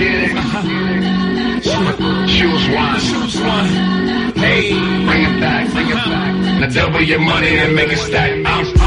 get it. Choose one. Choose one. Hey. Bring it back, bring it back. Now double your money and make it stack. I'm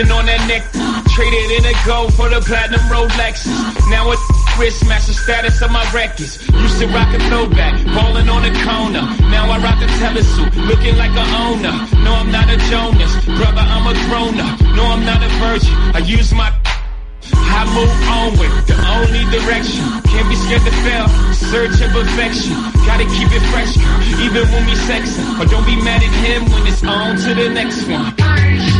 On that neck. Traded in a gold for the platinum Rolex. Now it's wrist match the status of my records. Used to rock a throwback, ballin' on a corner. Now I rock a telesuit, looking like a owner. No, I'm not a Jonas, brother, I'm a grown up. No, I'm not a virgin. I use my I move onward, the only direction. Can't be scared to fail, search of perfection. Gotta keep it fresh, even when we sexin'. But don't be mad at him when it's on to the next one.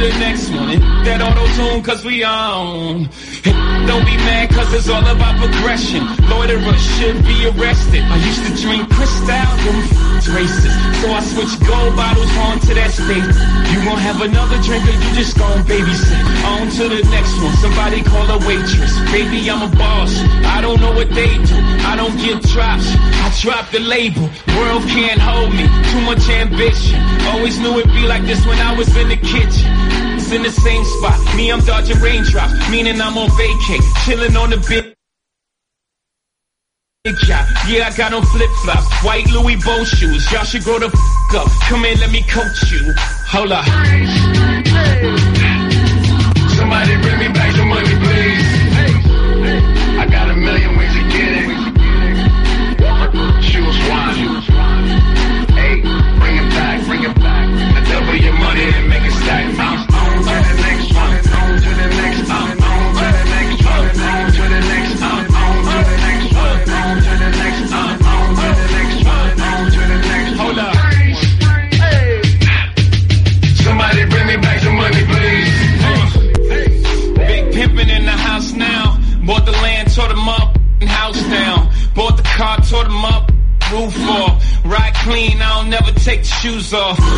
the next one. And that auto tune cause we on. Don't be mad cause it's all about progression. Loiterers should be arrested. I used to drink Cristal, them racist. So I switched gold bottles on to that state. You gon' have another drink or you just gon' babysit. On to the next one. Somebody call a waitress. Baby, I'm a boss. I don't know what they do. I don't get drops. I drop the label. World can't hold me. Too much ambition. Always knew it'd be like this when I was in the kitchen. In the same spot. Me, I'm dodging raindrops. Meaning I'm on vacay. Chilling on the. Big. Yeah, I got on flip flops, white Louis Vuitton shoes. Y'all should grow the f up. Come in, let me coach you. Hold up. Somebody bring me back some money, please. I got a million ways to shoes uh, off.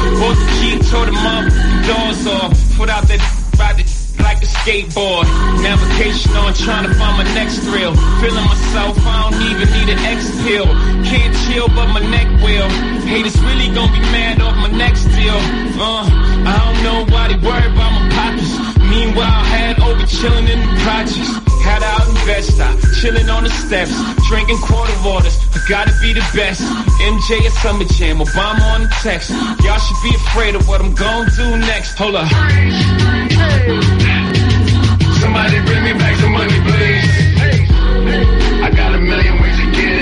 Skateboard. Navigation on, trying to find my next thrill. Feeling myself, I don't even need an X pill. Can't chill, but my neck will. Haters really gonna be mad off my next deal. Uh, I don't know why they worry about my pockets. Meanwhile, I had over chilling in the projects. Had out in Stop, chilling on the steps, drinking quarter waters. I gotta be the best. MJ at Summer Jam, Obama on the text. Y'all should be afraid of what I'm gonna do next. Hold up. Somebody bring me back some money, please. I got a million ways to get it.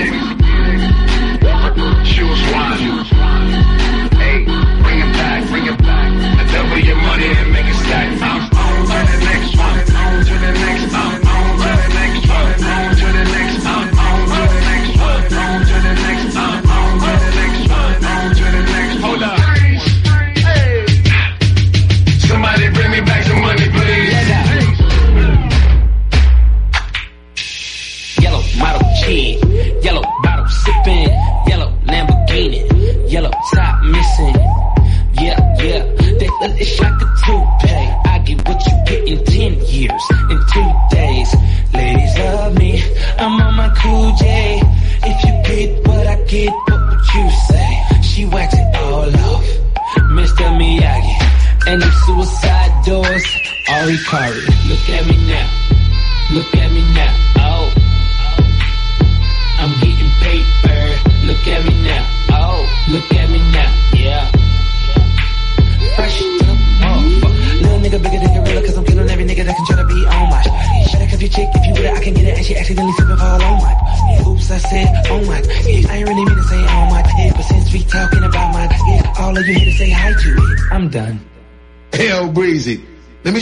Ari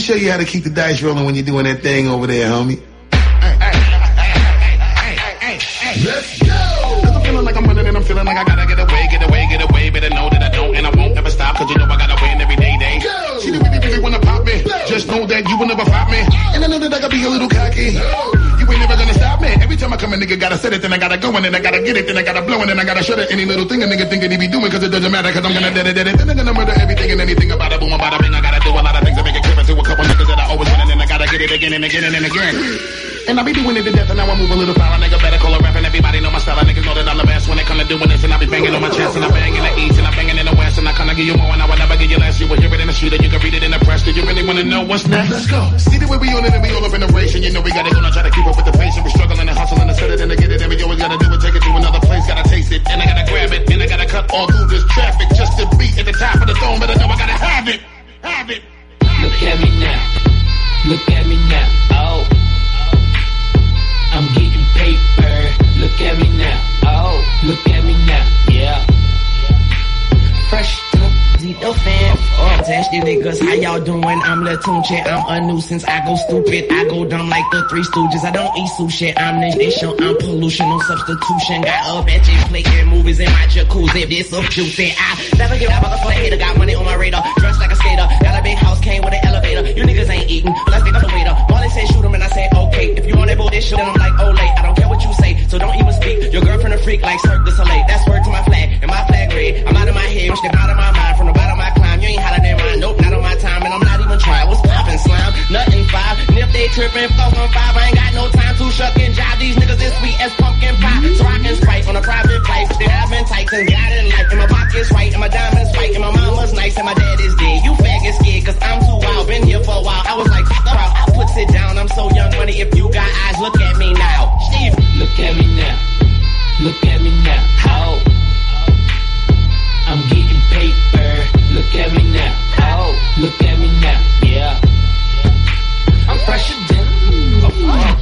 show you how to keep the dice rolling when you're doing that thing over there, homie. Let's go! Cause I'm feeling like I'm running and I'm feeling like I gotta get away, get away, get away. Better know that I don't and I won't ever stop. Cause you know I gotta win every day, day. Go! See, the really, really wanna pop me. Just know that you will never flop me. And I know that I gotta be a little cocky. You ain't never gonna stop me. Every time I come a nigga gotta set it, then I gotta go and then I gotta get it, then I gotta blow and then I gotta shut it. Any little thing a nigga think he be doing cause it doesn't matter cause I'm gonna dead it, dead it. Then I'm gonna murder everything and anything about it. Gotta get it again and again and again. And I be doing it to death and now I move a little foul. Nigga better call a rap and everybody know my style. Niggas know that I'm the best when it come to doing this and I be banging on my chest and I bang in the east and I banging in the west and I kinda give you more and I will never give you less. You will hear it in the street and you can read it in the press. Do you really wanna know what's next? Let's go. See the way we on it and we all up in the race and you know we gotta go now try to keep up with the pace and we struggling and hustling and set it and to get it and we always gotta do it, take it to another place, gotta taste it and I gotta grab it and I gotta cut all through this traffic just to be at the top of the throne, but I know I gotta have it, have it. Look at me now. Look at me now. Oh. I'm getting paper. Look at me now. Oh. Look at me now. Yeah. Fresh Zito fan. Oh, tasty niggas, how y'all doing? I'm Latunche, I'm a nuisance. I go stupid, I go dumb like the Three Stooges. I don't eat sushi, I'm nation, I'm pollution, no substitution. Got a bitch playing movies in my jacuzzi. This so juicy. I never give up a hater. Got money on my radar, dressed like a skater. Got a big house, came with an elevator. You niggas ain't eating, let's pick up the waiter. Molly said shoot him, and I say okay. If you want that bullshit, then I'm like, oh late. I don't care what you say, so don't even speak. Your girlfriend a freak like Cirque du Soleil. That's word to my flag, and my flag red. I'm out of my head, step out of my mind. From the bottom climb, you ain't hotter than mine. Nope, not on my time, and I'm not even trying. What's poppin', slime? Nothing five. And if they trippin', four on five, I ain't got no time to shuck and jive. These niggas is sweet as pumpkin pie. So I can sprite on a private flight. They have been tight since God in life. And my pocket's right, and my diamonds white, and my mama's nice, and my dad is dead. You faggot scared, cause I'm too wild. Been here for a while. I was like, fuck crowd. I put it down. I'm so young money. If you got eyes, look at me now. Steve. Look at me now. Look at me now. Oh. I'm getting paper. Look at me now. Oh, look at me now. Yeah. I'm fresher than.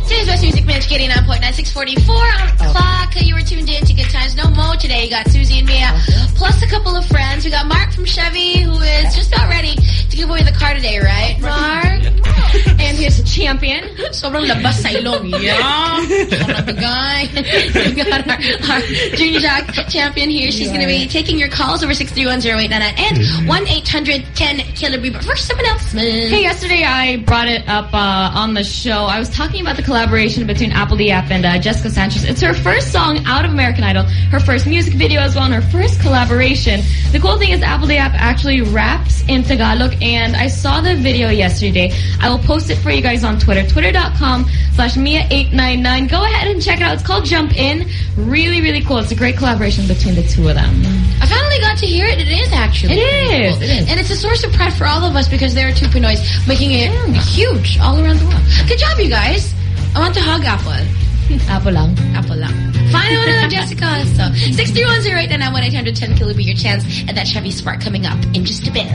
Today's West Music Minutes, getting 9.9, 644 on the clock. You were tuned in to Good Times No Mo today. You got Susie and Mia, plus a couple of friends. We got Mark from Chevy, who is just about ready to give away the car today, right, Mark? and his a champion. Sobrang labas sa ilong. Yeah. Sobrang guy. we got our, our Junior Jack champion here. She's going to be taking your calls over 6310899 and 1-800-10-KILOBREE. But first, someone else. Hey, yesterday I brought it up uh, on the show. I was talking about the collaboration between Apple Diap and uh, Jessica Sanchez. It's her first song out of American Idol, her first music video as well, and her first collaboration. The cool thing is Apple Diap actually raps in Tagalog, and I saw the video yesterday. I will post it for you guys on Twitter, twitter.com slash Mia899. Go ahead and check it out. It's called Jump In. Really, really cool. It's a great collaboration between the two of them. I finally got to hear it. It is actually. It is. Cool. It is. And it's a source of pride for all of us because there are two Pinoys making it huge all around the world. Good job, you guys. I want to hug Apple. Apple lang. Apple lang. Fine, I want to hug Jessica. So, 63108 and 1-800-10 kill will be your chance at that Chevy Spark coming up in just a bit.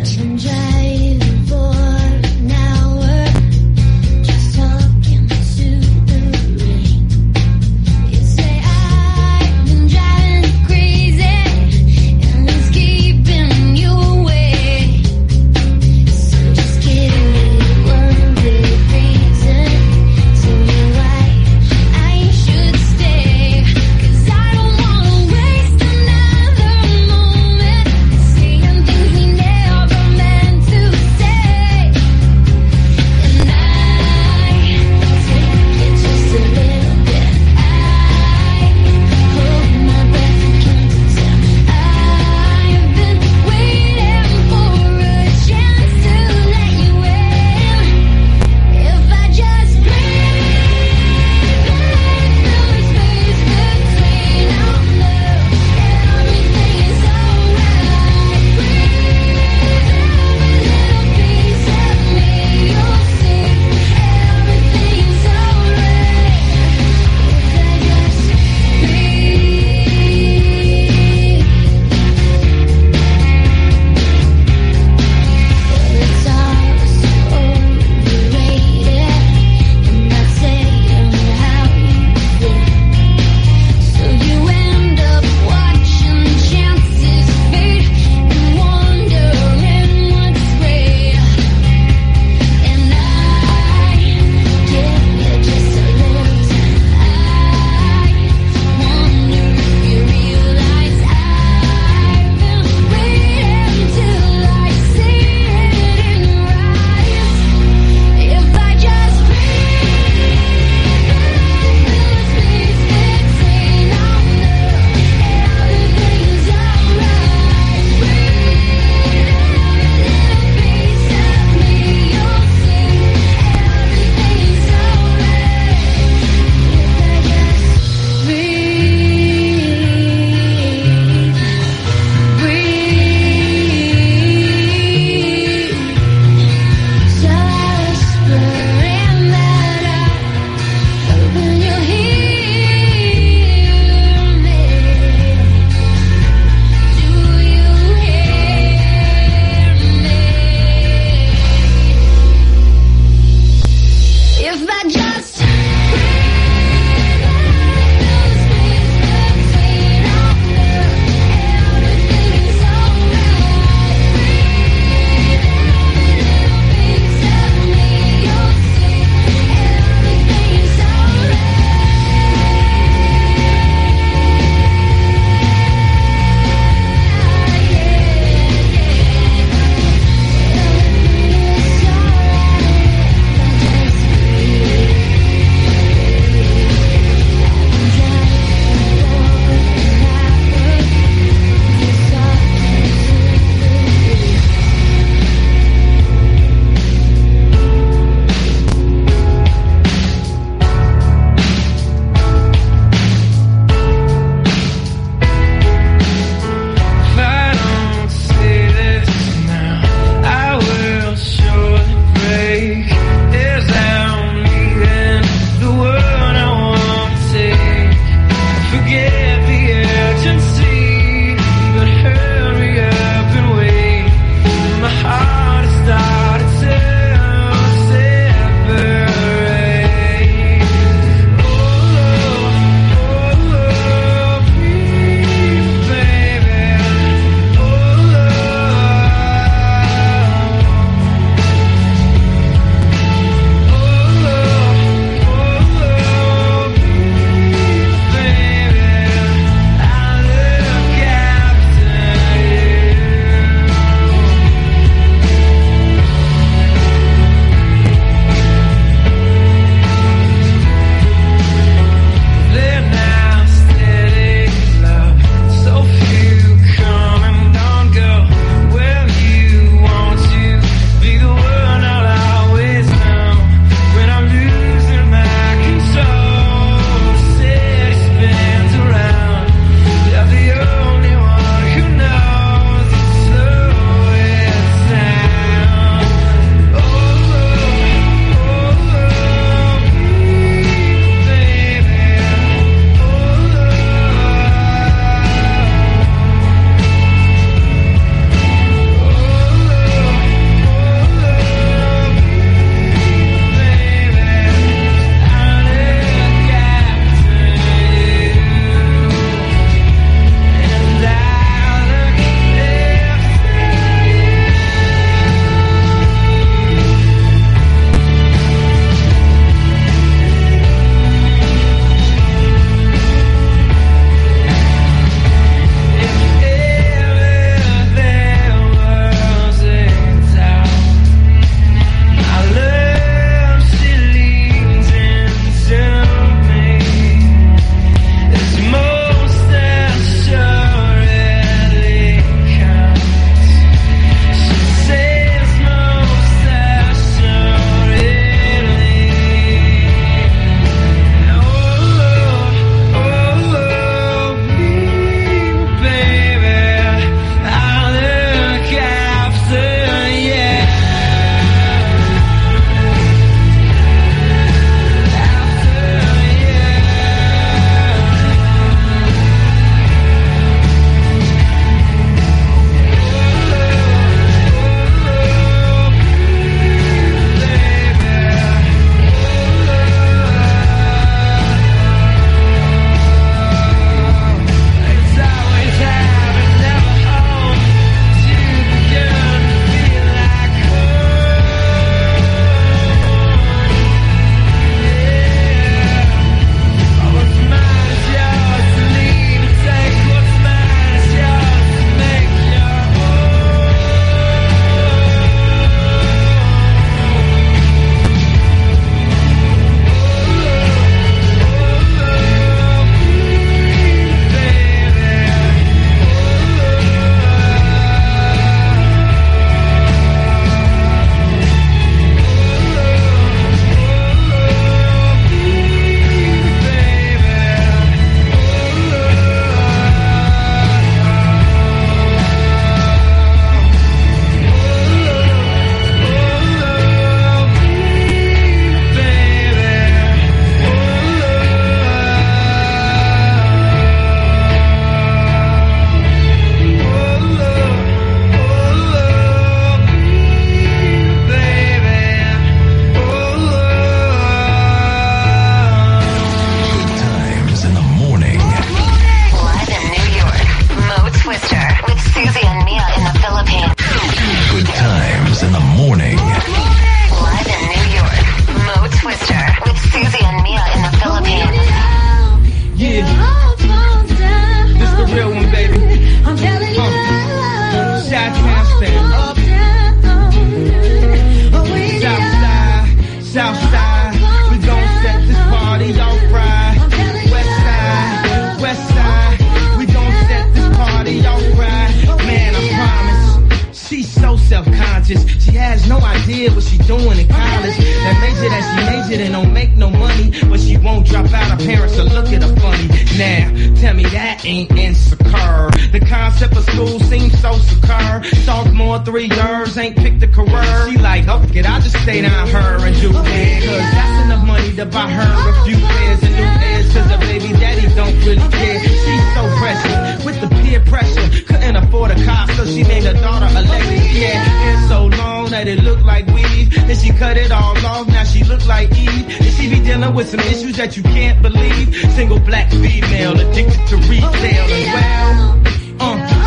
Look like Eve. And she be dealing with some issues that you can't believe. Single black female addicted to retail as well. Uh.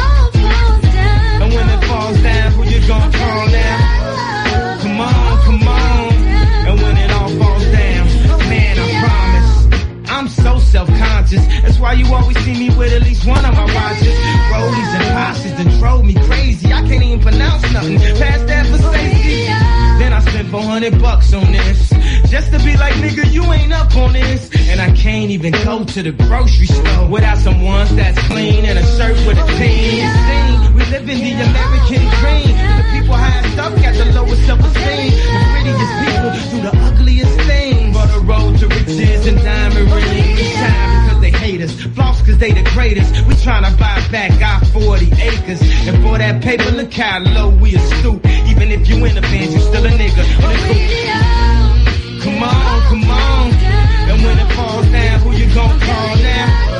And when it falls down, who you gonna call now? Come on, come on. And when it all falls down, man, I promise. I'm so self-conscious. That's why you always see me with at least one of my watches. Rollies and posses that drove me crazy. I can't even pronounce nothing past that for safety. Then I spent 400 bucks on this. Just to be like, nigga, you ain't up on this. And I can't even go to the grocery store without some ones that's clean and a shirt with a team. We live in the American dream. The people high stuff got the lowest self-esteem. The prettiest people do the ugliest things. But the road to riches and diamond rings. Shine because they hate us. Floss cause they the greatest. We tryna buy back our 40 acres. And for that paper, look how low we are stoop. Even if you in a band, you still a nigga. Come on, come on. And when it falls down, who you gon' call now?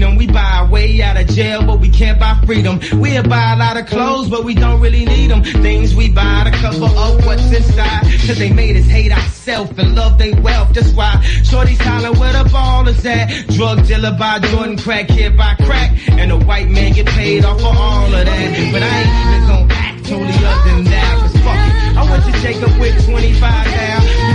Them. We buy our way out of jail, but we can't buy freedom. We'll buy a lot of clothes, but we don't really need them. Things we buy to cover up what's inside. Cause they made us hate ourselves and love they wealth. That's why Shorty's holler where the ball is at. Drug dealer by Jordan, crack kid by crack. And the white man get paid off for all of that. But I ain't even gonna act totally other than that. Cause fuck it. I went to Jacob with 25 now.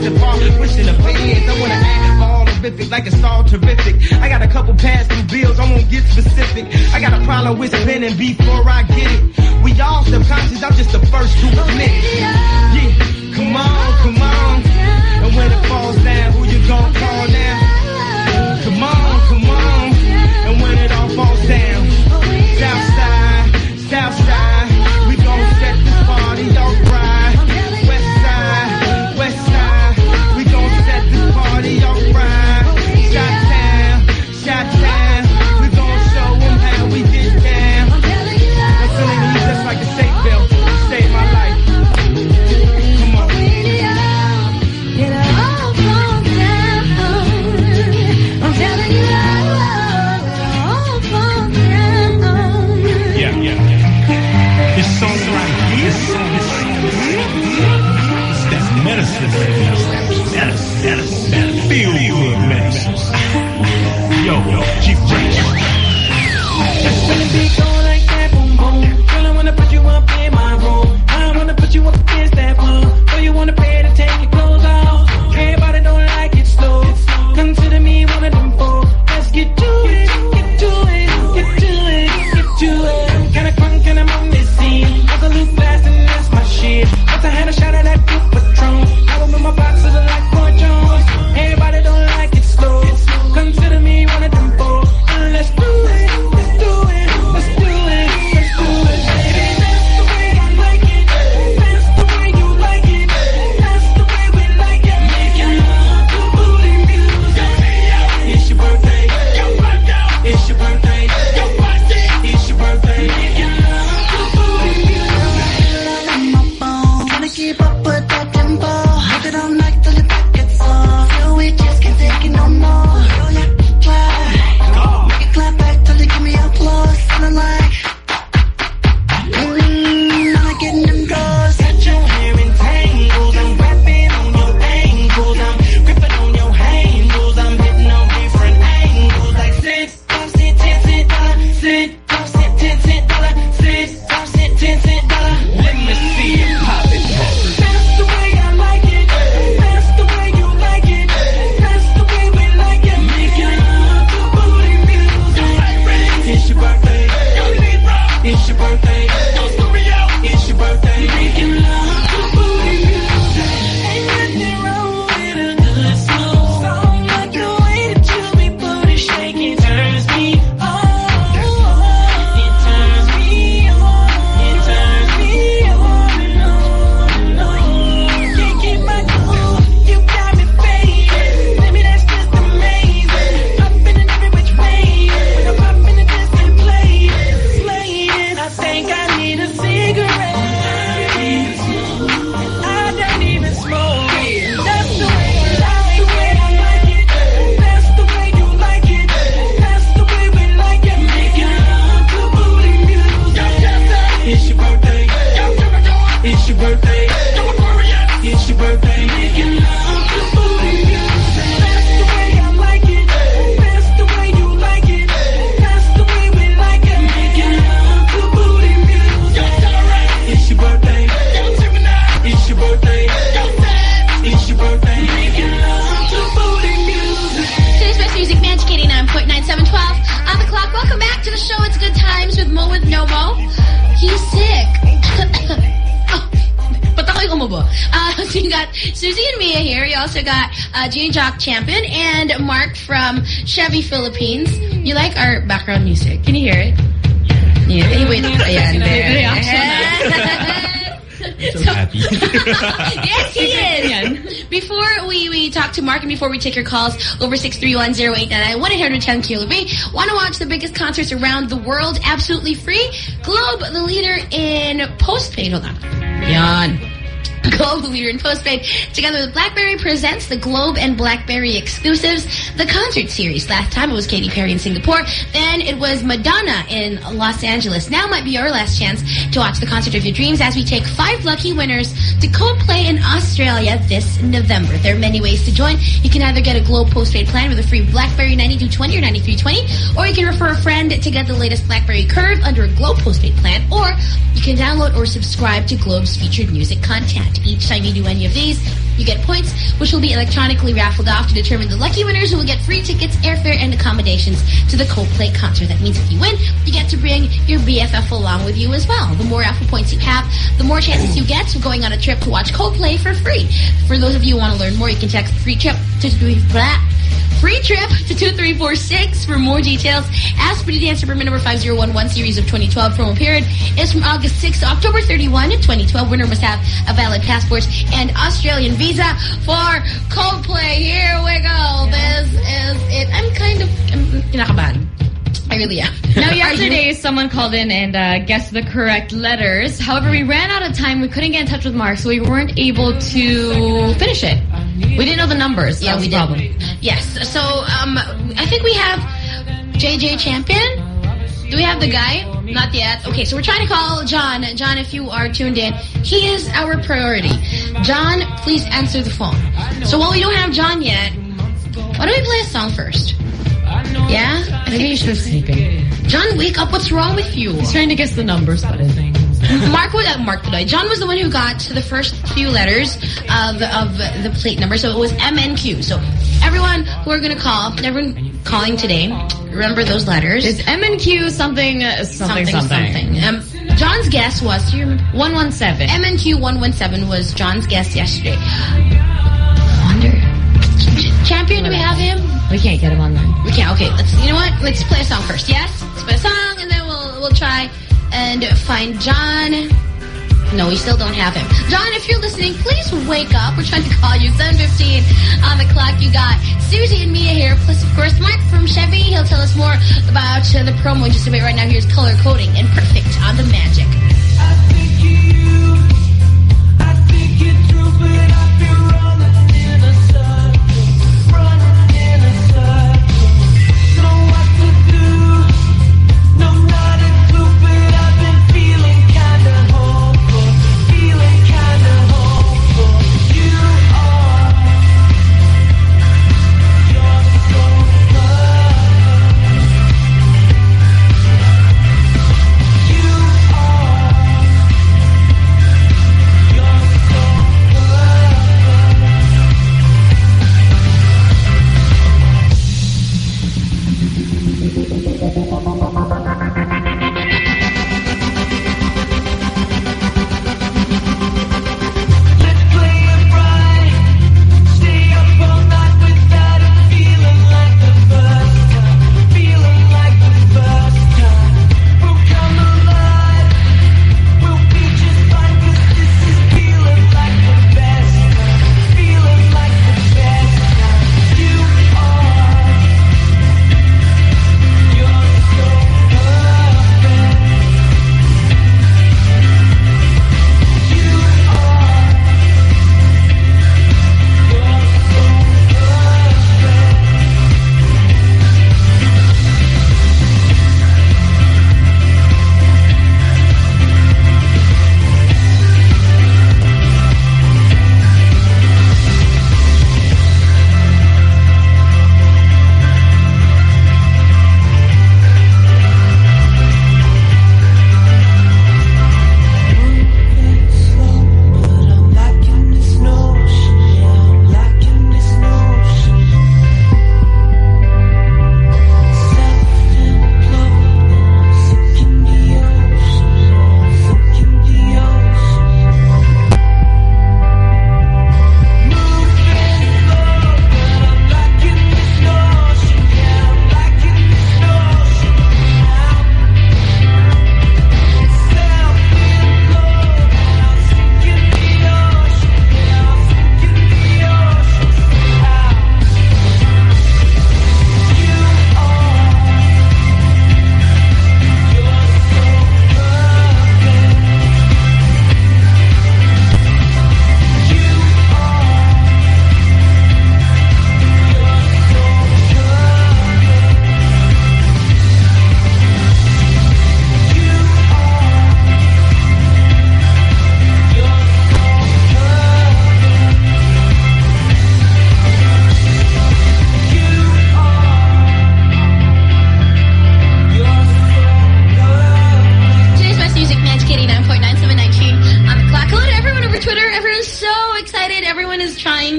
106 and fall, wishing the beds. I wanna act all horrific, like it's all terrific. I got a couple past due bills, I won't get specific. I got a problem with spending before I get it. We all subconscious, I'm just the first to admit it. Yeah, come on, come on. And when it falls down, who you gon' call now? Also got uh, Gene Jock Champion and Mark from Chevy Philippines. You like our background music? Can you hear it? Yeah. Anyway, ayan, there. So happy. yes, he is. Before we, we talk to Mark and before we take your calls over 6310899, 1-800-10 Kilo want to watch the biggest concerts around the world absolutely free? Globe, the leader in postpaid. Hold on. Yan. Globe, leader in postpaid, together with BlackBerry, presents the Globe and BlackBerry exclusives, the concert series. Last time it was Katy Perry in Singapore. Then it was Madonna in Los Angeles. Now might be your last chance to watch the concert of your dreams as we take five lucky winners to Coldplay in Australia this November. There are many ways to join. You can either get a Globe postpaid plan with a free BlackBerry 9220 or 9320, or you can refer a friend to get the latest BlackBerry Curve under a Globe postpaid plan, or you can download or subscribe to Globe's featured music content. Each time you do any of these, you get points, which will be electronically raffled off to determine the lucky winners who will get free tickets, airfare, and accommodations to the Coldplay concert. That means if you win, you get to bring your BFF along with you as well. The more raffle points you have, the more chances you get of going on a trip to watch Coldplay for free. For those of you who want to learn more, you can text free trip to Free trip to 2346 for more details. Ask Pretty Dance Permit number 5011 series of 2012 promo period is from August 6 to October 31, 2012. Winner must have a valid passport and Australian visa for Coldplay. Here we go. This is it. I'm kind of kinakabahan. I really am. Now, yesterday, someone called in and uh, guessed the correct letters. However, we ran out of time. We couldn't get in touch with Mark, so we weren't able to finish it. We didn't know the numbers. Yeah, we problem. did. Yes. So, um, I think we have JJ Champion. Do we have the guy? Not yet. Okay, so we're trying to call John. John, if you are tuned in, he is our priority. John, please answer the phone. So while we don't have John yet, why don't we play a song first? Yeah? Maybe you should have sleeping. John, wake up. What's wrong with you? He's trying to guess the numbers, but Mark was uh, Mark Tuloy. John was the one who got to the first few letters of of the plate number, so it was M and Q. So everyone who are going to call, everyone calling today, remember those letters. is M and Q something, uh, something, something, something. Um, John's guess was do you remember? 117. M and Q one one seven was John's guess yesterday. Wonder champion. Do we have him? we can't get him online. We can't. Okay, let's. You know what? Let's play a song first. Yes, let's play a song, and then we'll we'll try and find John. No, we still don't have him. John, if you're listening, please wake up. We're trying to call you. 7.15 on the clock. You got Susie and Mia here, plus, of course, Mark from Chevy. He'll tell us more about the promo in just a bit. Right now, here's Color Coding and Perfect on the Magic.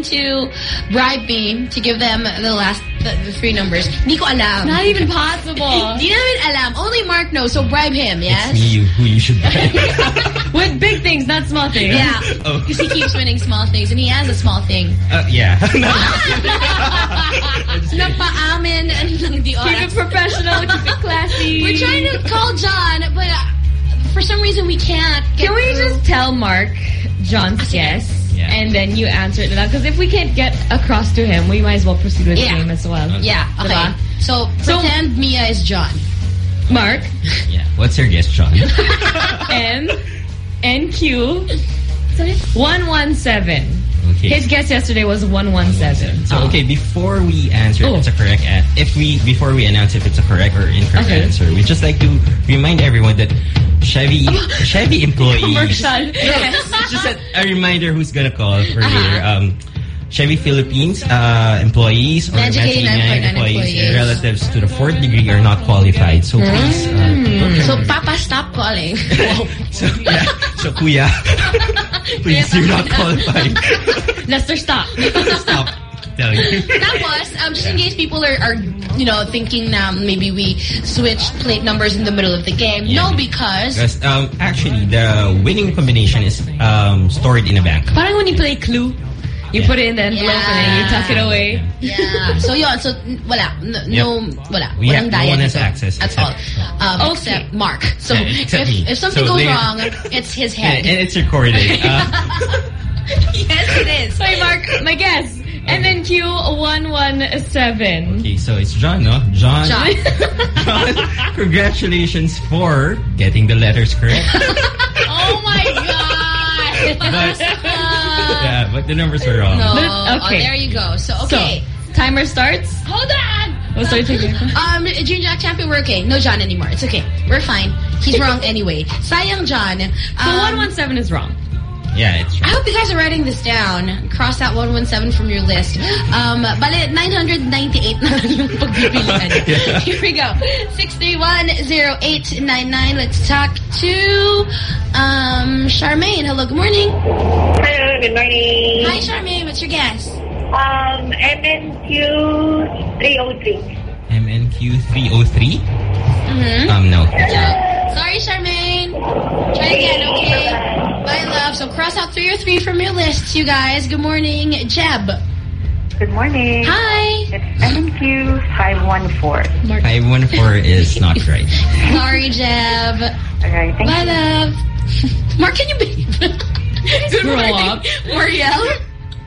To bribe me to give them the last, the, the three numbers. Hindi ko alam. Not even possible. Di namin alam. Only Mark knows, so bribe him, yes? It's me you, who you should buy. With big things, not small things. Yeah. Oh. Because he keeps winning small things, and he has a small thing. Uh, yeah. Napaamin lang di Keep it oras. professional, keep it classy. We're trying to call John, but uh, for some reason we can't. Get Can we through. just tell Mark John's guess? Yeah. And then you answer it Because if we can't get across to him, we might as well proceed with Yeah. the game as well. Yeah, okay. Diba? So, So- pretend Mia is John. Mark, yeah. What's your guess, John? M, NQ, 117. Okay. His guess yesterday was 117. So okay, before we answer Oh. if it's a correct if we before we announce if it's a correct or incorrect Okay. answer, we just like to remind everyone that Chevy Chevy employees. Commercial. Yes. just a, a reminder who's gonna call for Uh-huh. later. Um, Chevy Philippines uh, employees or 89 employees. employees, relatives to the fourth degree are not qualified. So please, uh, So, Papa, stop calling. so yeah, so kuya, please, you're not qualified. Lester, stop. Stop telling you. Tapos, um, just in case people are, are, you know, thinking na maybe we switched plate numbers in the middle of the game. Yeah. No, because... Because um, actually, the winning combination is um, stored in a bank. Parang when you play Clue, you Yeah. put it in the envelope and then you tuck it away. Yeah. So yun, so n- wala. No, no wala. We Walang have- no one has access At all. except- Um, Okay. Except Mark. So Yeah, except if, if something So goes later- wrong, it's his head. and it's recorded. Uh, yes, it is. Sorry, Mark. My guess. And then Q, 117. okay, so it's John, no? John. John. John, congratulations for getting the letters correct. oh my God. But, yeah, but the numbers were wrong. no. But- okay. Oh, there you go. So, okay. So, timer starts. Hold on. We'll start taking. Um, Junior Jack Champion, we're okay. No John anymore. It's okay. We're fine. He's wrong anyway. Sayang John. So Um, 117 is wrong. Yeah, it's true. I hope you guys are writing this down. Cross out 117 from your list. Um, bale, 998 na lang yung pagpipilian. Yeah. Here we go. 6310899. Let's talk to um, Charmaine. Hello, good morning. Hello, good morning. Hi, Charmaine. What's your guess? Um, MNQ 303. MNQ 303? Mm-hmm. Um, no. Sorry, Charmaine. Try again, okay? Bye, love. So cross out three or three from your list, you guys. Good morning, Jeb. Good morning. Hi. It's MNQ 514. 514 is not right. Sorry, Jeb. Okay, thank Bye, you. love. Mark, can you behave? Good grow morning, up. Marielle.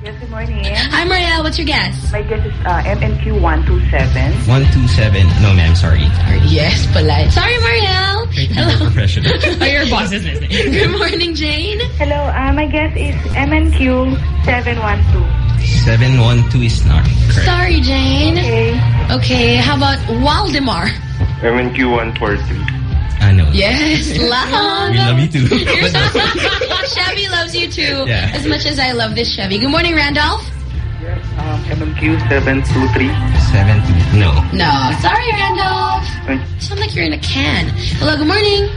Yes, good morning. Hi, Marielle. What's your guess? My guess is uh, MNQ 127. 127. No, ma'am, sorry. Yes, polite. Sorry, Marielle. Hello. professional. Oh, your boss is listening. Good morning, Jane. Hello, uh, my guess is MNQ 712. 712 is not correct. Sorry, Jane. Okay. Okay, how about Waldemar? MNQ 143. Ah, no. Yes, loud. We love you too. You're But so no. Chevy loves you too, Yeah. as much as I love this Chevy. Good morning, Randolph. Yes, um, MNQ 723. 7 No. No, sorry, Randolph. You sound like you're in a can. Hello, good morning.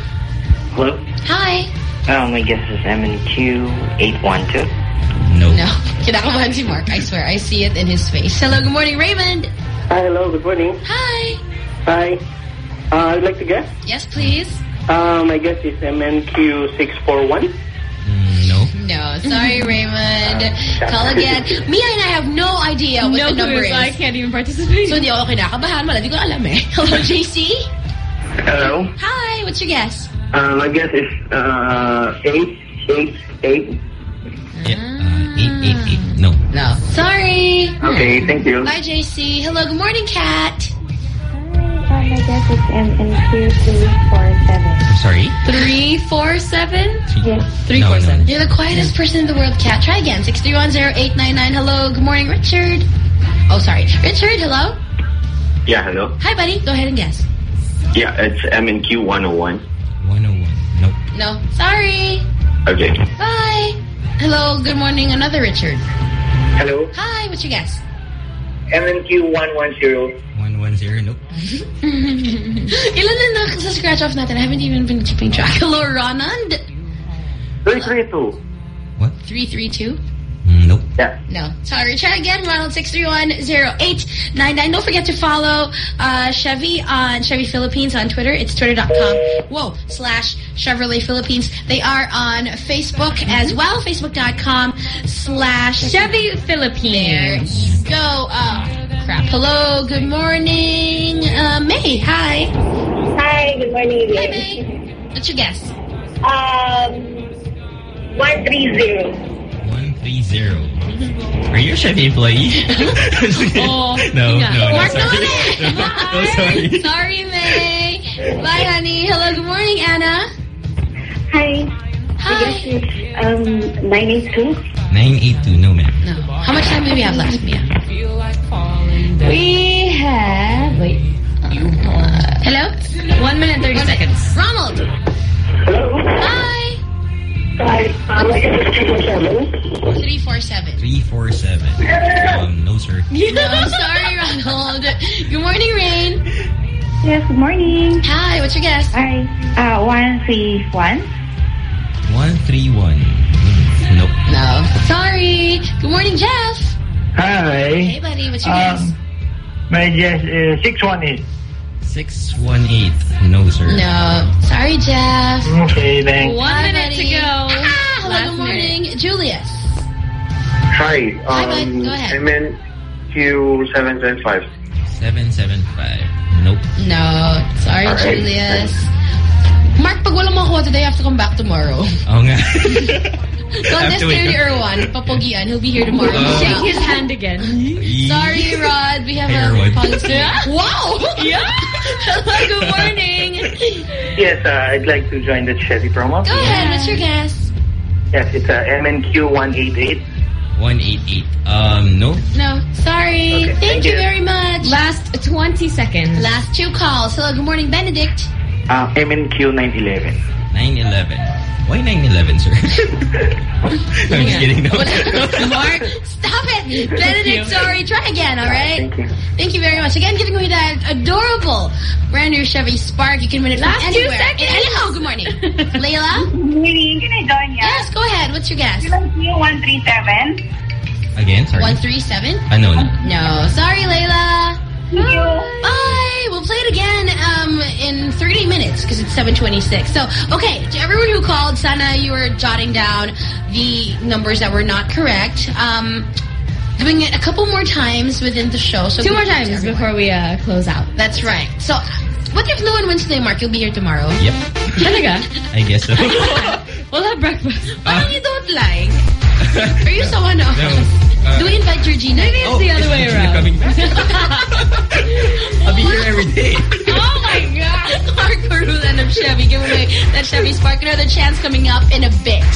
Hello. Hi. Uh, my guess is MNQ 812. No. No, kinakabahan si Mark. I swear, I see it in his face. Hello, good morning, Raymond. Hi, hello, good morning. Hi. Hi. Uh, I'd like to guess. Yes, please. Uh, my guess is MNQ 641. Mm, no. No, sorry, Raymond. Call again. Mia and I have no idea what no the number clues. is. I can't even participate. So hindi ako kinakabahan. Wala, di ko alam eh. Hello, JC. Hello. Hi, what's your guess? Uh, my guess is uh, 888. Yeah. Uh, 888. No. No. Sorry. Okay, thank you. Bye, JC. Hello, good morning, Kat. My guess MNQ 347. I'm sorry. Three, four, seven? Yes. Three, No, no. You're the quietest person in the world, Cat. Try again. 6310899. Hello, good morning, Richard. Oh, sorry. Richard, hello. Yeah, hello. Hi, buddy. Go ahead and guess. Yeah, it's MNQ 101. 101. Nope. No. Sorry. Okay. Bye. Hello, good morning, another Richard. Hello. Hi, what's your guess? MNQ 110. 110. Nope. Ilan na na sa scratch off natin? I haven't even been keeping track. Hello, Ronald. 332. What? 332. Mm, Nope. Yeah. No. Sorry. Try again. Ronald six three one zero eight nine nine. Don't forget to follow uh, Chevy on Chevy Philippines on Twitter. It's twitter.com. Whoa. Slash Chevrolet Philippines. They are on Facebook as well. Facebook.com slash Chevy Philippines. There you go. Uh, crap. Hello. Good morning. Uh, May. Hi. Hi, good morning. Hi, May. What's your guess? Um, 130. 130. Are you a Chevy employee? Oh, no, yeah. no, no, Mark sorry. Nolan. no, sorry. Sorry, May. Bye, honey. Hello. Good morning, Anna. Hi. Hi. I guess it's um, 982. 982, no ma'am. No. How much time do we have left, Mia? We have... Wait. Hello? One minute, 30 seconds. Ronald. Hello. Hi. Hi. Um, I guess it's 347. 347. 347. Um, no sir. No, sorry, Ronald. Good morning, Rain. Yes, good morning. Hi, what's your guess? Hi. Uh, 131. 131. Hmm, Nope. No. Sorry. Good morning, Jeff. Hi. Hey, buddy. What's your guess? Um, my guess is 618. 618. No sir. No. Sorry, Jeff. Okay, thanks. One Hi, minute to go. Ah, hello, good morning. Julius. Hi. Hi, bud. Um, Go ahead. I'm in Q775. 775. Nope. No. Sorry, All right. Julius. Mark, pag walang mga quota, they have to come back tomorrow. Oo nga. Don't Have to wake disturb. Erwan. Papogian. He'll be here tomorrow. Oh. Shake his hand again. Sorry, Rod. We have Hey, a Erwan. policy. wow. Yeah. Hello, good morning. Yes, uh, I'd like to join the Chevy promo. Go ahead. What's your guess? Yes, it's uh, MNQ 188. 188. Um, no. No. Sorry. Okay, thank, thank you you. very much. Last 20 seconds. Last two calls. Hello, good morning, Benedict. Uh, MNQ 911. 911. Why 911, sir? I'm just kidding. No. Mark, stop it. Benedict, sorry. Try again, all right? Thank you. Thank you very much. Again, giving away that adorable brand new Chevy Spark. You can win it from Last two anywhere. seconds. Anyhow, good morning. Layla? Good morning. Can I join ya? Yes, go ahead. What's your guess? 137. Again, sorry. 137? Ah, no, no. No. Sorry, Layla. Thank you. Bye. We'll play it again um, in 30 minutes because it's 726. So, okay, to everyone who called, Sana, you were jotting down the numbers that were not correct. Um, doing it a couple more times within the show. So Two more good luck to times before we uh, close out. That's right. So, what if no one wins today, Mark? You'll be here tomorrow. Yep. Talaga? I guess so. We'll have breakfast. Parang you don't like. Are you someone else? No. Uh, Do we invite Georgina? Maybe it's the other way is Gina around. coming back? I'll be here every day. Oh my God! Mark Marulan of Chevy. Give away that Chevy Spark. Another chance coming up in a bit.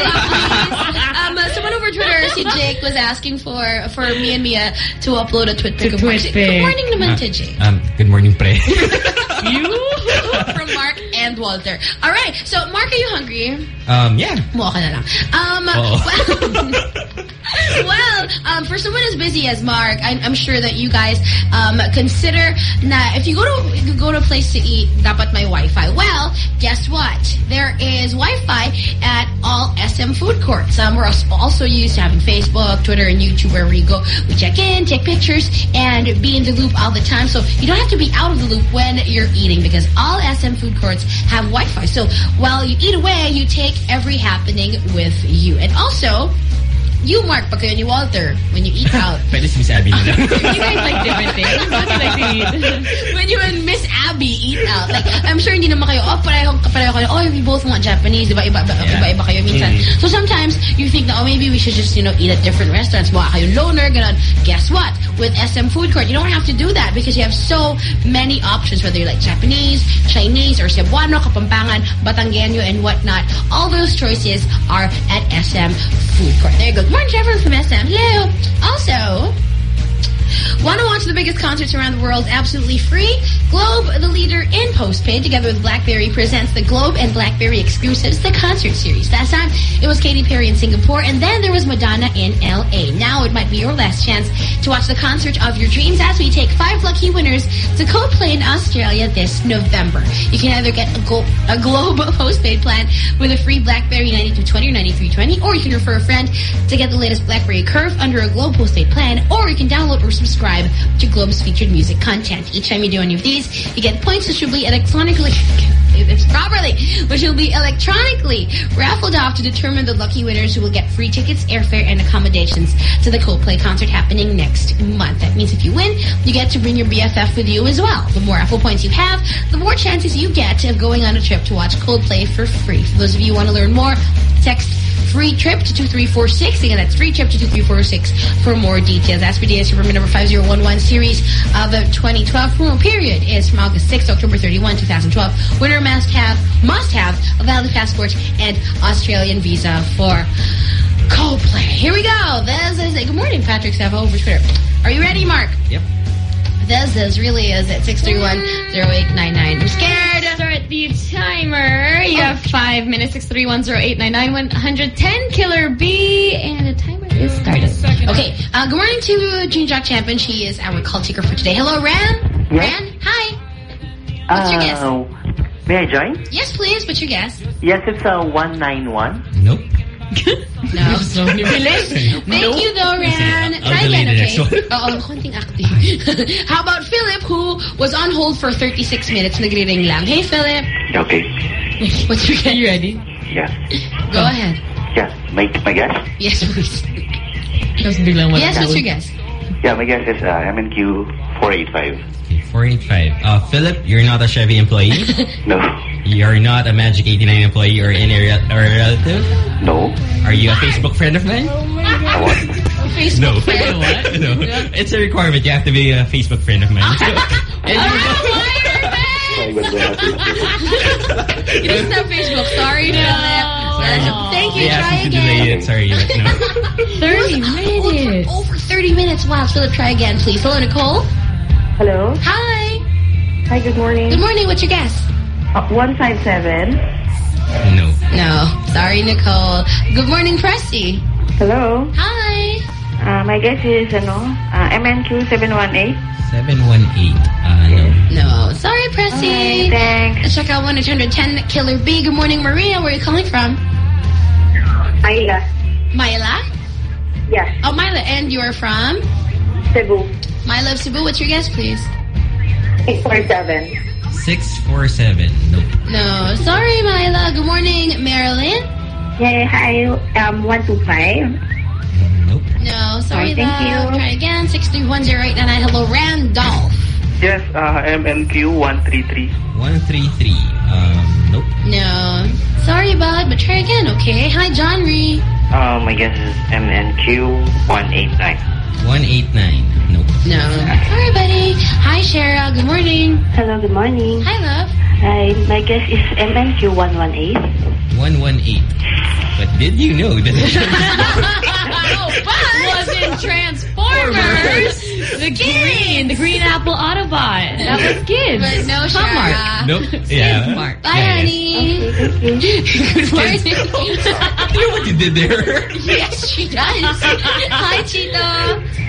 Um, uh, someone over Twitter, si Jake, was asking for for me and Mia to upload a tweet pic. To of Mark. Good morning naman to Jake. Um, good morning, pre. you? From Mark and Walter. All right. So, Mark, are you hungry? Um, yeah. Mukha na lang. Um, Oo. well, well um, for someone as busy as Mark, I, I'm sure that you guys um, consider na if you go to if you go to a place to eat, dapat may Wi-Fi. Well, guess what? There is Wi-Fi at all SM food courts. Um, we're also used to having Facebook, Twitter, and YouTube wherever you go. We check in, take pictures, and be in the loop all the time. So you don't have to be out of the loop when you're eating because all SM food courts have Wi-Fi. So while you eat away, you take every happening with you. And also, you, Mark, pa kayo ni Walter, when you eat out. Pwede si Miss Abby. You guys like different things. What do you like to eat? when you and Miss Abby eat out. Like, I'm sure hindi naman kayo, oh, pareho, pareho kayo, oh, we both want Japanese, diba? Iba, iba, Yeah. iba, iba kayo minsan. Mm. So sometimes, you think na, oh, maybe we should just, you know, eat at different restaurants. Baka kayo loner, ganon. Guess what? With SM Food Court, you don't have to do that because you have so many options, whether you like Japanese, Chinese, or Cebuano, Kapampangan, Batangueño, and whatnot. All those choices are at SM Food Court. There you go. Good morning, Trevor from SM. Hello. Also, Want to watch the biggest concerts around the world absolutely free? Globe, the leader in postpaid, together with BlackBerry, presents the Globe and BlackBerry exclusives, the concert series. Last time, it was Katy Perry in Singapore, and then there was Madonna in L.A. Now it might be your last chance to watch the concert of your dreams as we take five lucky winners to Coldplay in Australia this November. You can either get a, Glo a Globe postpaid plan with a free BlackBerry 9220 or 9320, or you can refer a friend to get the latest BlackBerry Curve under a Globe postpaid plan, or you can download or subscribe to Globe's featured music content. Each time you do any of these, you get points which will be electronically it's properly, which will be electronically raffled off to determine the lucky winners who will get free tickets, airfare, and accommodations to the Coldplay concert happening next month. That means if you win, you get to bring your BFF with you as well. The more raffle points you have, the more chances you get of going on a trip to watch Coldplay for free. For those of you who want to learn more, text free trip to 2346. Again, that's free trip to 2346 for more details. As for DSU permit number 5011 series of the 2012 promo period is from August 6 to October 31, 2012. Winner must have, must have a valid passport and Australian visa for Coldplay. Here we go. This is a good morning, Patrick Savo over Twitter. Are you ready, Mark? Yep. This is really is at 631-0899. I'm scared. Start the timer. You have five minutes. 631-0899. 110 Killer B, and the timer is started. Okay. Uh, good morning to Jean Jack Champion. She is our call taker for today. Hello, Ran. Ran. Hi. What's your guess? Uh, may I join? Yes, please. What's your guess? Yes, it's a 191. Nope. No. Thank you, though, Ran. I'll Try again, okay? next one. Oo, konting active. How about Philip, who was on hold for 36 minutes? Nagre-ring lang. Hey, Philip. Okay. What's your guess? You ready? Yeah. Go ahead. Yeah. My, my guess? Yes, please. biglang Yes, what's your guess? Yeah, my guess is uh, MNQ 485. 485. Uh, Philip, you're not a Chevy employee? No. You're not a Magic 89 employee or any re or relative? No. Are you a Facebook friend of mine? Facebook no. friend? what? No. It's a requirement. You have to be a Facebook friend of mine. and He doesn't have Facebook. Sorry, Philip. Thank you. they asked Try me to delay again. it. Sorry, no. 30 minutes. Over, over 30 minutes. Wow, Philip, try again, please. Hello, Nicole. Hello. Hi. Hi, good morning. Good morning. What's your guess? Uh, 157. No. No. Sorry, Nicole. Good morning, Pressy. Hello. Hi. Uh, my guess is, ano, uh, MNQ 718. 718. Uh, no. No. Sorry, Pressy. Alright, thanks. Let's check out 1-810 Killer B. Good morning, Maria. Where are you calling from? Ayla. Myla? Yes. Oh, Myla. And you're from? Cebu. Myla Love Cebu. What's your guess, please? 647. 647. Nope. No. Sorry, Myla. Good morning, Marilyn. Yeah, hi. Um, 125. Nope. No, sorry, Oh, thank love. you. Try again. 6310899. Hello, Randolph. Yes, uh, MNQ133. 133. Um, nope. No. Sorry, bud, but try again, okay? Hi, John Ree. Uh, my guess is MNQ189. 189. Nope. No. Sorry, buddy. Hi, Cheryl. Good morning. Hello, good morning. Hi, love. Hi, my guess is MNQ118. 118. But did you know that oh, was in Transformers. the green, the green apple Autobot. That was kids. But no, Hallmark. Shara. Nope. Yeah. Mark. Bye, honey. Good morning. you know what you did there? yes, she does. Hi, Chito.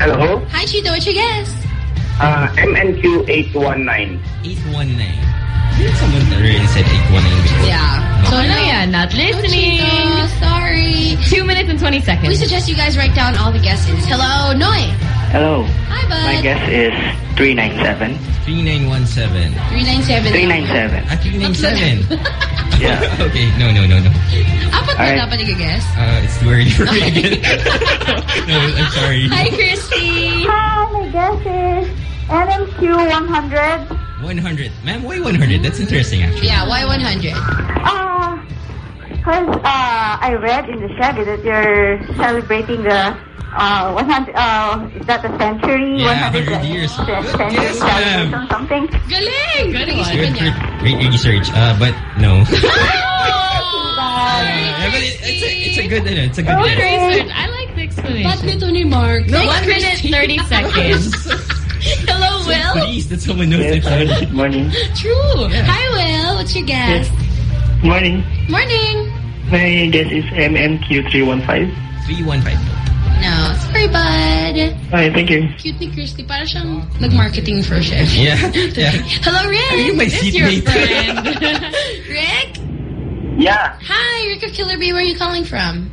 Hello? Hi, Chito. What's your guess? Uh, MNQ819. 819. Someone already said 819 before. Yeah. So, ano yan? Not listening. Chito, sorry. Two minutes and 20 seconds. We suggest you guys write down all the guesses. Hello, Noy. Hello. Hi, bud. My guess is 397. 3917. 397. 397. Ah, 397. Yeah. okay, no, no, no, no. Apat na Alright. dapat i-guess. Uh, it's too early for me again. no, I'm sorry. Hi, Christy. Hi, my guess is MNQ100. 100. Ma'am, why 100? That's interesting, actually. Yeah, why 100? Uh, because uh, I read in the Chevy that you're celebrating the uh, 100, uh, is that a century? Yeah, 100 100 years. the Good century guess, ma'am. something. Galing! Good Good one. for great research. Uh, but no. Yeah, but it, it's, a, it's a good, ano, it's a good Good guess. research. I like the explanation. Ba't nito ni Mark? No, one minute, 30 seconds. Hello, Will. Please, that someone knows Yes, uh, good morning. True. Hi, Will. What's your guess? Morning. Morning. My guess is MNQ315. 315. No, sorry, bud. Hi, thank you. Cute ni Christy. Para siyang nag-marketing for chef. Yeah, yeah. Hello, Rick. Are you my This your seatmate? friend. Rick? Yeah, Hi, Rick of Killer Bee. Where are you calling from?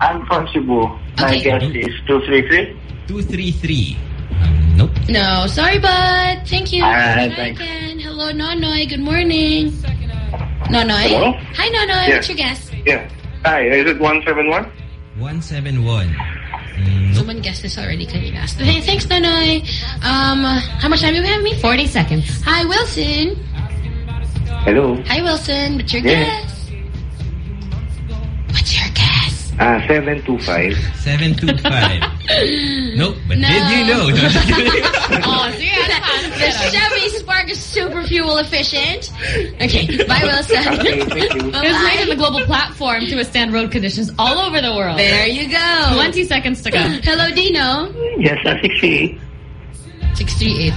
I'm from Cebu. My Okay. guess is 233. 233. Um, nope. No, sorry, bud. Thank you. Alright, Hi thanks. again. Hello, Nonoy. Good morning. Nonoy? Hello? Hi, Nonoy. Yeah. What's your guess? Yeah. Hi, is it 171? 171. Mm, nope. Someone guessed this already kanina. Hey, thanks, Nonoy. Um, how much time do we have me? 40 seconds. Hi, Wilson. Hello. Hi, Wilson. What's your Yeah. guess? Uh, 725. 725. nope, but No. did you know? Oh, sige, ano pa? Ano The pa? Chevy Spark is super fuel efficient. Okay, bye, Wilson. Okay, thank you. It was made in the global platform to withstand road conditions all over the world. There you go. 20 seconds to go. Hello, Dino. Yes, uh, 638. 638.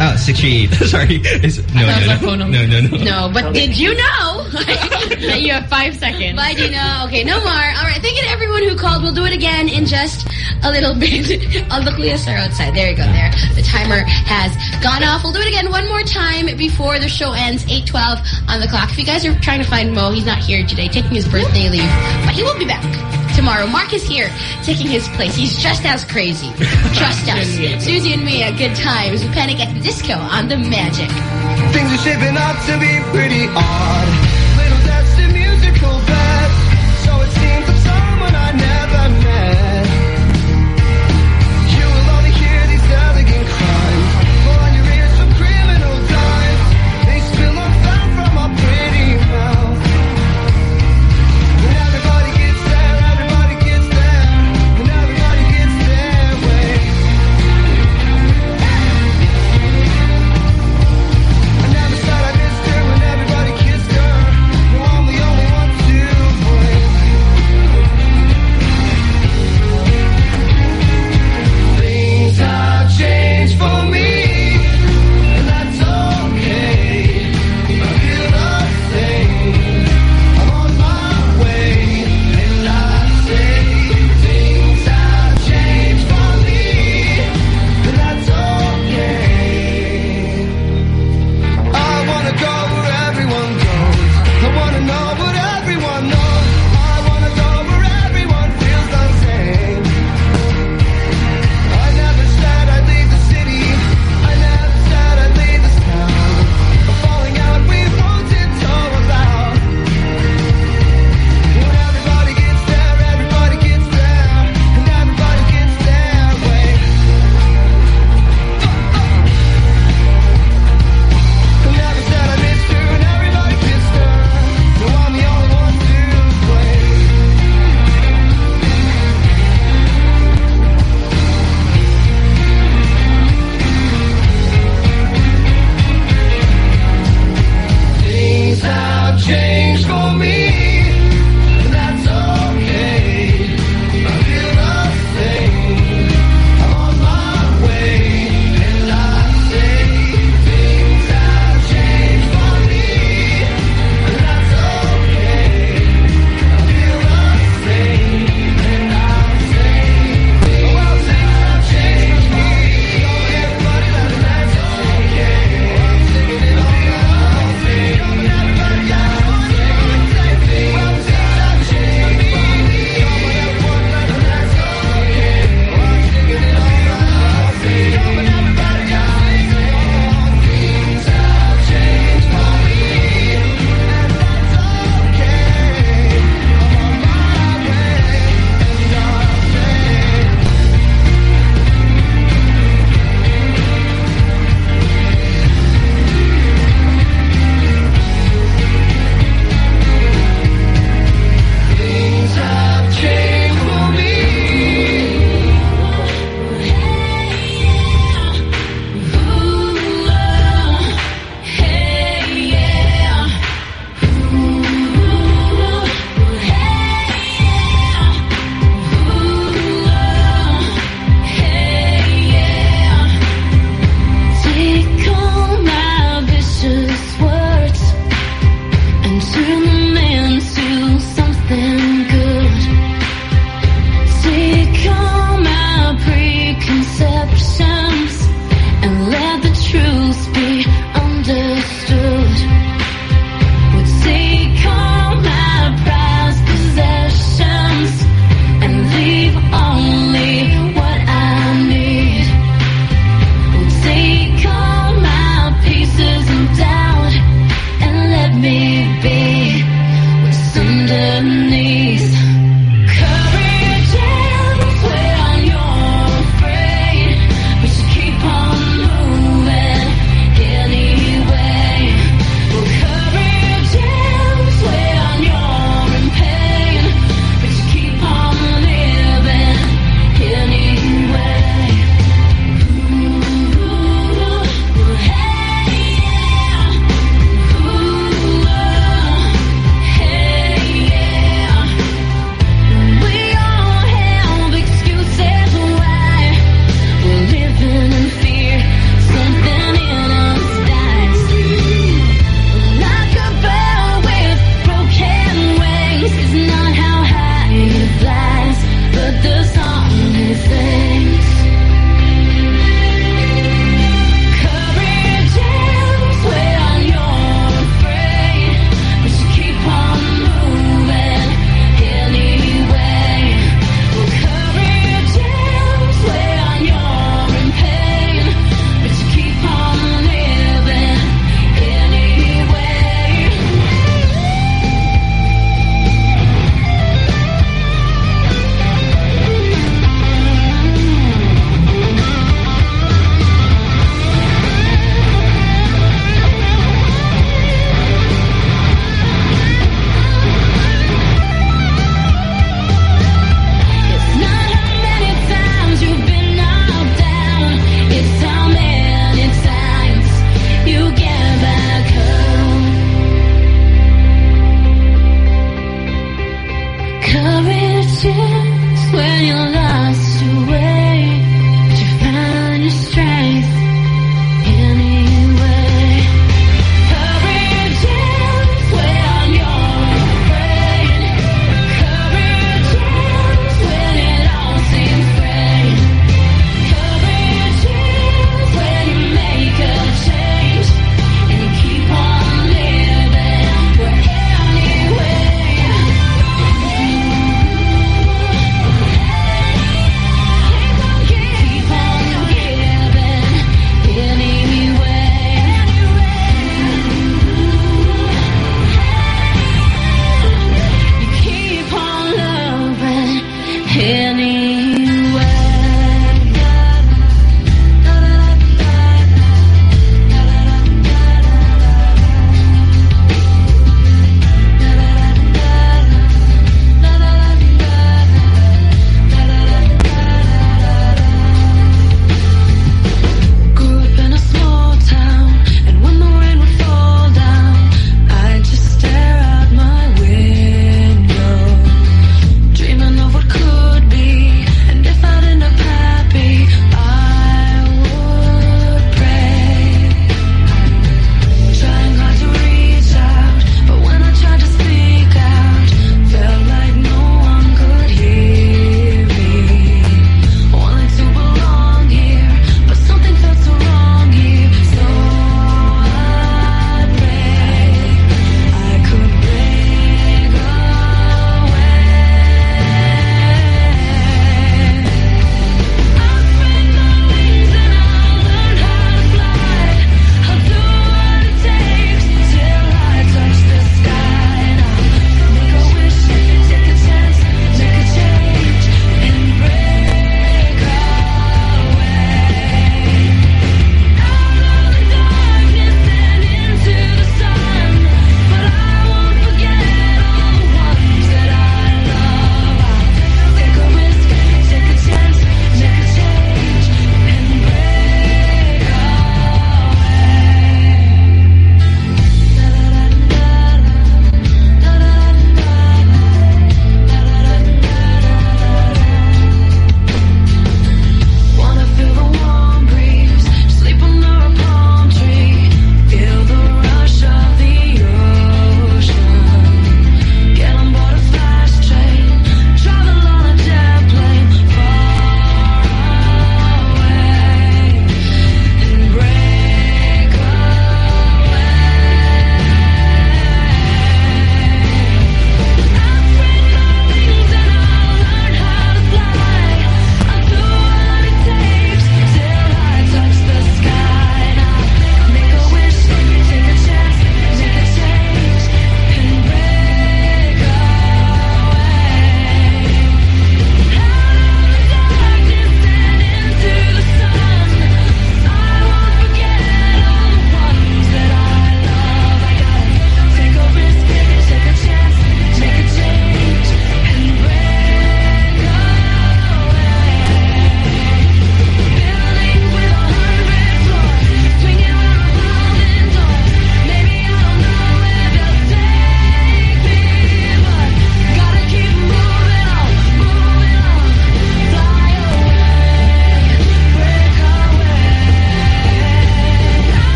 Oh, 638. Sorry. It's, no, thought it no, phone no, no, no, no. No, but did you know? That you have five seconds. Bye, know. Okay, no more. All right, thank you to everyone who called. We'll do it again in just a little bit. All the clues are outside. There you go. There. The timer has gone off. We'll do it again one more time before the show ends. 8.12 on the clock. If you guys are trying to find Mo, he's not here today, taking his birthday leave. But he will be back tomorrow. Mark is here, taking his place. He's just as crazy. Trust us. Susie and Mia, good times. We panic at the Disco on the Magic. Things are shaping up to be pretty odd.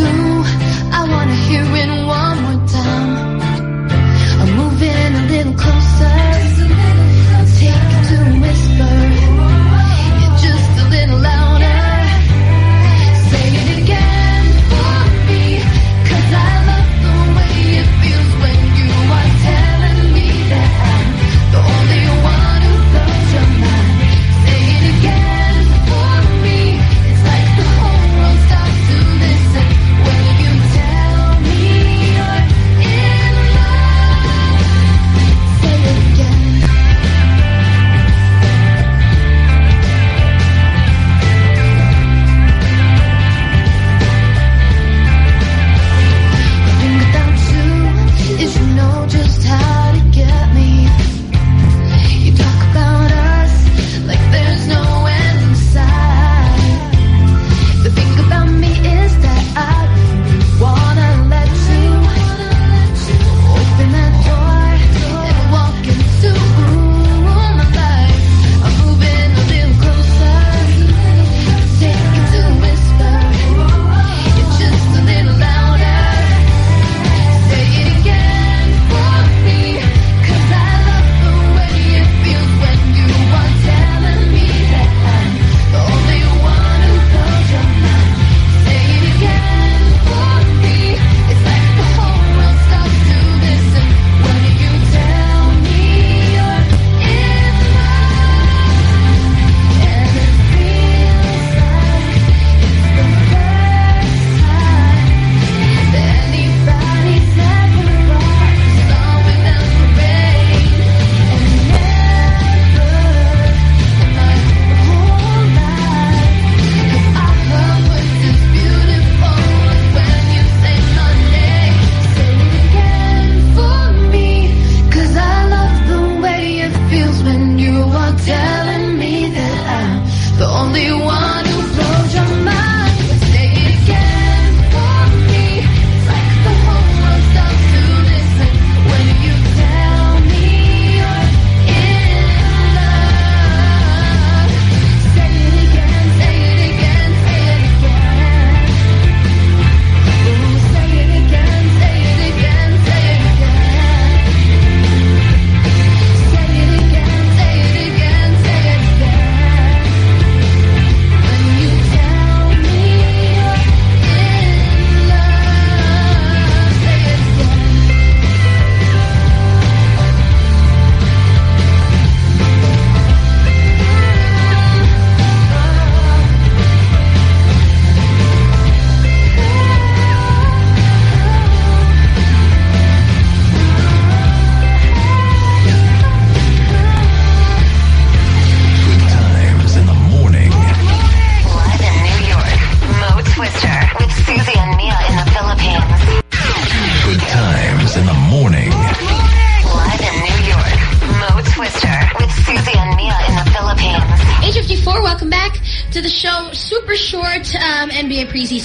through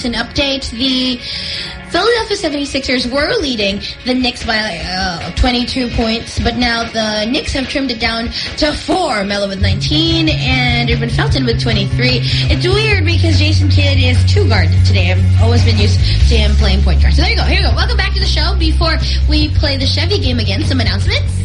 Preseason update. The Philadelphia 76ers were leading the Knicks by uh, 22 points, but now the Knicks have trimmed it down to four. Melo with 19 and Raymond Felton with 23. It's weird because Jason Kidd is two guard today. I've always been used to him playing point guard. So there you go. Here you go. Welcome back to the show. Before we play the Chevy game again, some announcements.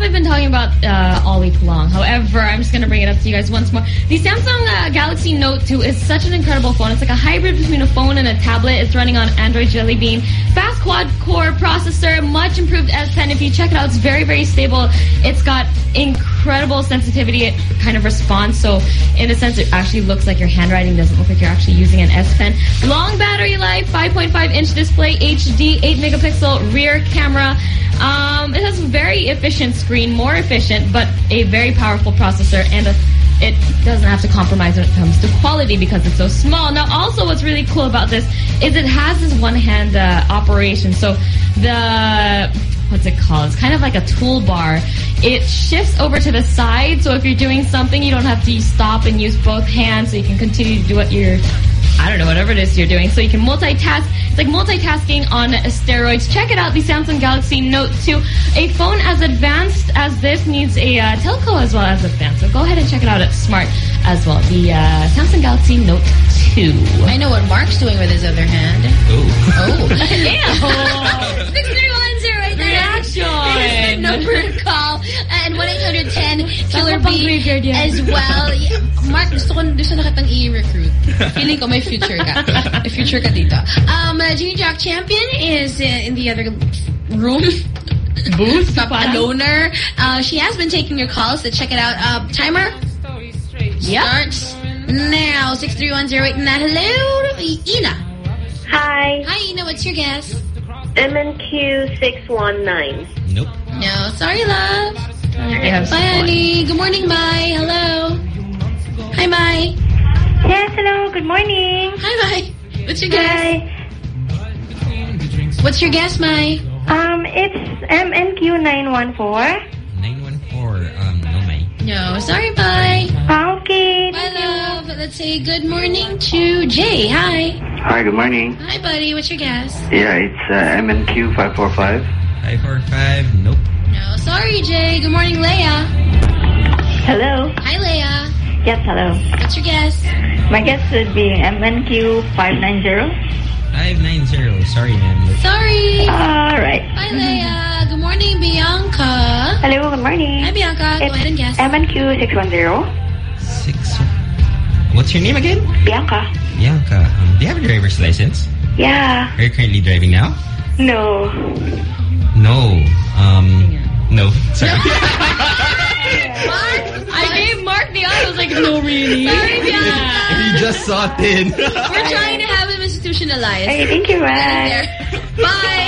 I've been talking about uh, all week long. However, I'm just going to bring it up to you guys once more. The Samsung uh, Galaxy Note 2 is such an incredible phone. It's like a hybrid between a phone and a tablet. It's running on Android Jelly Bean. Fast quad-core processor, much improved S Pen. If you check it out, it's very, very stable. It's got incredible sensitivity kind of response. So in a sense, it actually looks like your handwriting doesn't look like you're actually using an S Pen. Long battery life, 5.5 inch display, HD, 8 megapixel rear camera. Um, it has a very efficient screen, more efficient, but a very powerful processor and a it doesn't have to compromise when it comes to quality because it's so small. Now, also what's really cool about this is it has this one-hand uh, operation. So the, what's it called? It's kind of like a toolbar. It shifts over to the side, so if you're doing something, you don't have to stop and use both hands, so you can continue to do what you're I don't know, whatever it is you're doing. So you can multitask. It's like multitasking on steroids. Check it out, the Samsung Galaxy Note 2. A phone as advanced as this needs a uh, telco as well as advanced. So go ahead and check it out at Smart as well. The uh, Samsung Galaxy Note 2. I know what Mark's doing with his other hand. Oh. Ew. 63108 Reaction. is the number to call. And 1-800-10-KILLER-B as well. Yeah, Mark, gusto ko gusto na kitang i-recruit. Feeling ko may future ka. May future ka dito. Um, uh, Genie Jock Champion is uh, in the other room. Booth? Stop a loner. Uh, she has been taking your calls, so check it out. Uh, timer starts now. 63108 na. Hello, Ina. Hi. Hi, Ina. What's your guess? MNQ619. Nope. No, sorry, love. They have Bye, honey. Good morning, Mai. Hello. Hi, Mai. Yes, hello. Good morning. Hi, Mai. What's your guess? What's your guess, Mai? Um, it's MNQ914. 914. Um, no, may. No, sorry, Mai. Okay. Bye, love. Let's say good morning to Jay. Hi. Hi, good morning. Hi, buddy. What's your guess? Yeah, it's uh, MNQ545. 545. Nope. No, sorry, Jay. Good morning, Leia. Hello. Hi, Leia. Yes, hello. What's your guess? My guess would be MNQ590. 590. Sorry, man. Nope. Sorry. All right. Hi, Leia. Good morning, Bianca. Hello, good morning. Hi, Bianca. Go ahead and guess. MNQ610. Six. What's your name again? Bianca. Bianca. Um, do you have a driver's license? Yeah. Are you currently driving now? No. No. Um, no. Sorry. Mark? I gave Mark the eye. I was like, no, really. Sorry, Bianca. you just saw it in. We're trying to have him institutionalized. Hey, thank you, Get in bye. there. Bye.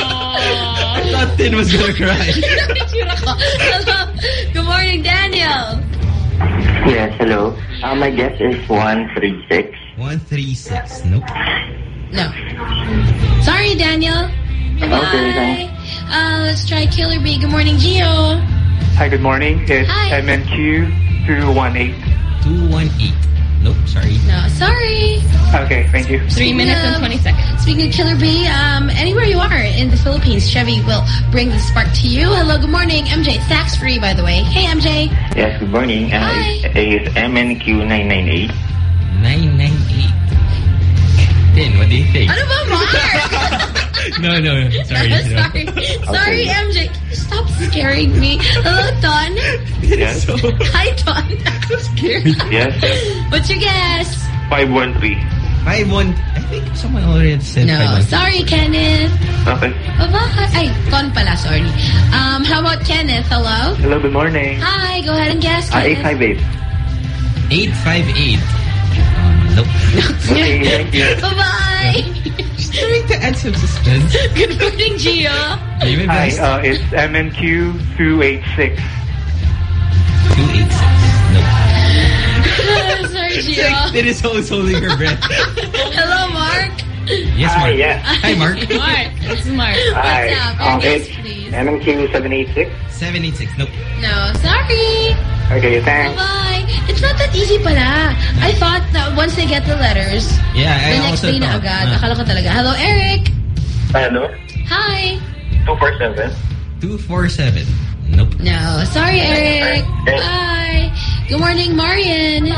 I thought Tin was gonna cry. Hello. Good morning, Daniel. Yes, hello. Uh, my guess is 136. 136. Nope. No. Sorry, Daniel. Okay, Bye. thanks. Uh, let's try Killer B. Good morning, Gio. Hi, good morning. It's Hi. MNQ218. 218. Nope. Sorry. No, sorry. Okay, thank you. Three minutes and 20 seconds. Speaking of Killer B, um, anywhere you are in the Philippines, Chevy will bring the spark to you. Hello, good morning, MJ. It's tax free, by the way. Hey, MJ. Yes, good morning. Uh, Hi. it's, it's MNQ998. 998. Tin, what do you think? Ano ba, Mark? no, no. Sorry. No, no. sorry. Sorry, MJ. Stop scaring me? Hello, Ton. Yes. Hi, Ton. I'm scared. Yes, yes. What's your guess? 513. 51. I think someone already said No, 51. sorry, Kenneth. Okay. Bye-bye. Ay, Ton pala, sorry. Um, how about Kenneth? Hello? Hello, good morning. Hi, go ahead and guess, Uh, Kenneth. 858. 858. Nope. Okay, thank you. Bye-bye. Just trying to add some suspense. Good morning, Gio. David Hi, Best. uh, it's MNQ286. 286. Nope. sorry, It's Gio. like, it is always holding her breath. Hello, Mark. Yes, Hi, Mark. yeah. Hi, Mark. Mark. This is Mark. Hi. What's up? Um, Your it's guess, please. MMQ 786. 786. Nope. No, sorry. Okay, thanks. Bye. It's not that easy pala. I thought that once they get the letters, Yeah, I the next also day na agad. ah. Akala ko talaga. Hello, Eric. Hello. Hi. 247. 247. Nope. No, sorry, Eric. Bye. Good morning, Marian.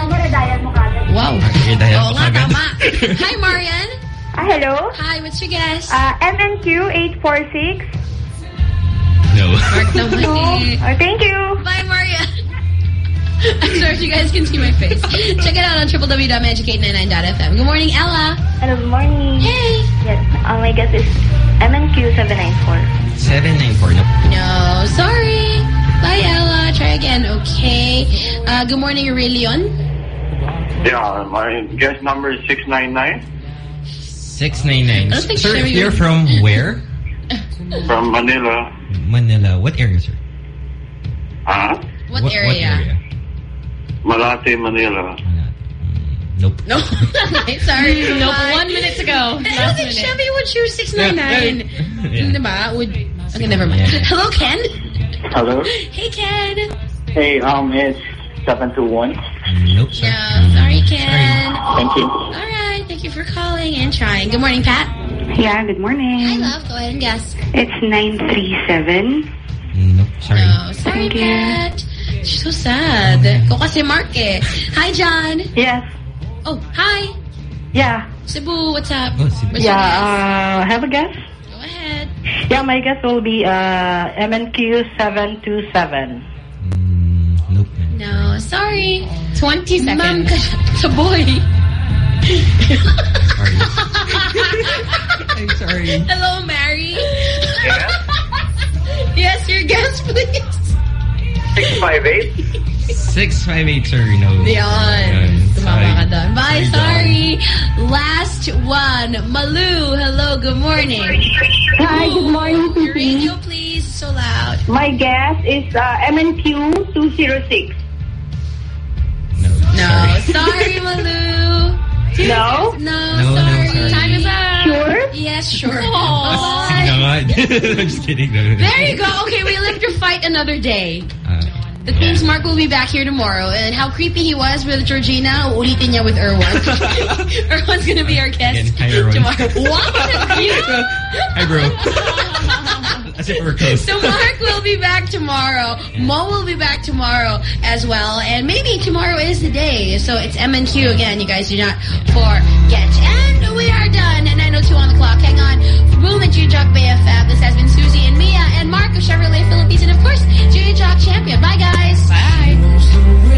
Wow. Okay, dahil Oo nga, tama. Hi, Marian. Ah, hello? Hi, what's your guess? Uh, MNQ 846. No. Mark naman eh. Oh, thank you. Bye, Marian. I'm sorry if you guys can see my face. Check it out on www.magic899.fm. Good morning, Ella. Hello, good morning. Hey. Yes, uh, my guess is MNQ 794. 794. Nope. No, sorry. Bye, Ella. Try again, okay? Uh, good morning, Aurelion. Yeah, my guess number is 699 699. I don't think Sir, Sherry you're from where? from Manila. Manila. What area, sir? Huh? What, What area? area? Malate, Manila. Nope. No. sorry. Nope. One minute to go. I don't Last think minute. Chevy would choose 699. Yeah. Diba? Would, okay, never mind. Yeah. Hello, Ken. Hello. Hey, Ken. Hey, um, it's 721. Nope, sir. No, sorry, Ken. Thank you. All right. Thank you for calling and trying. Good morning, Pat. Yeah, good morning. Hi, love. Go ahead and guess. It's 937. Nope. Sorry. No, sorry, Thank you. Pat. She's so sad. Ko kasi Mark eh. Hi, John. Yes. Oh, hi. Yeah. Cebu, what's up? Oh, Cebu. What's your guess? Yeah, uh, have a guess? Go ahead. Yeah, my guess will be uh, MNQ 727. Mm, nope. No, sorry. 20 seconds. Ma'am ka sa boy. Sorry. I'm sorry. Hello, Mary. Yeah? yes, your guess, please. 658. 658, sir. No. Yan. Tumama ka doon. Bye, Sorry, sorry. Last one. Malu, hello, good morning. Hi, good morning, Your radio, please. So loud. My guess is uh, MNQ 206. No. No, Sorry. sorry, Malu. No? No, No, no, sorry. sorry. Time is up. Sure? Yes, sure. Sige Bye. I'm just kidding. No, no, no. There you go. Okay, we live to fight another day. Uh, The Queen's Mark will be back here tomorrow. And how creepy he was with Georgina, ulitin niya with Erwan. Erwan's gonna be our guest Again, hi, Erwan. tomorrow. Wow, that's cute. Hi, bro. As if we're close. So Mark will be back tomorrow. Mo will be back tomorrow as well. And maybe tomorrow is the day. So it's M and Q again. You guys do not forget we are done at 9.02 on the clock. Hang on. Boom and Jujuk BFF. This has been Susie and Mia and Mark of Chevrolet Philippines. And, of course, Jujuk Champion. Bye, guys. Bye.